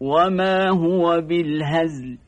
وما هو بالهزل